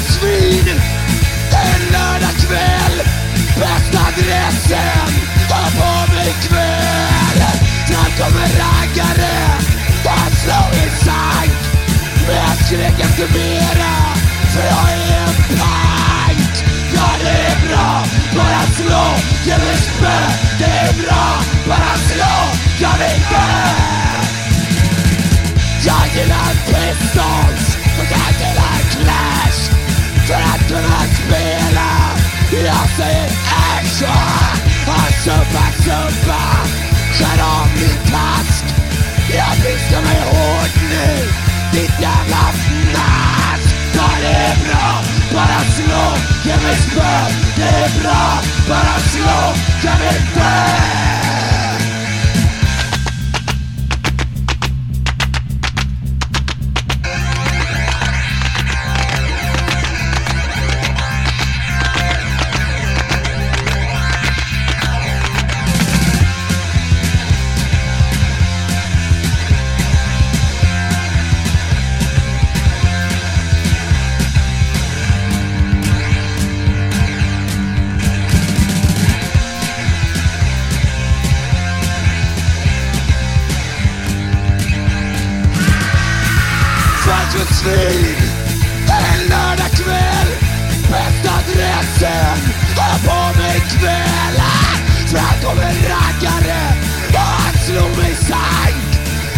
svin En lördagkväll Bästa adressen. Hör på mig kväll Snart kommer raggare Att slår i sank Men skräck efter mera För jag är en pank Ja det är bra Bara slå Jag vill spö. Det är bra Bara slå Jag vill dö Jag gillar pistol suppa, Skär av min task Jag piskar mig hårt nu. Ditt jävla fnask. Ja det är bra, bara slå Ge mig spö, det är bra. Bara slå, ge mig spö. Svin En lördagkväll Bästa adressen Hör på mig ikväll kom en raggare. Och han slog mig sank.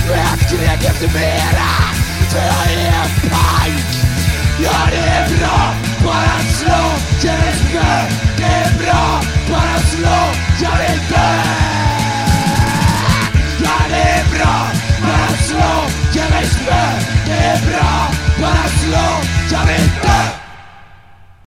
Men jag skrek efter mera För jag är en pank Ja det är bra Bara slå Ge mig spö Bara slå Ge mig spö Det är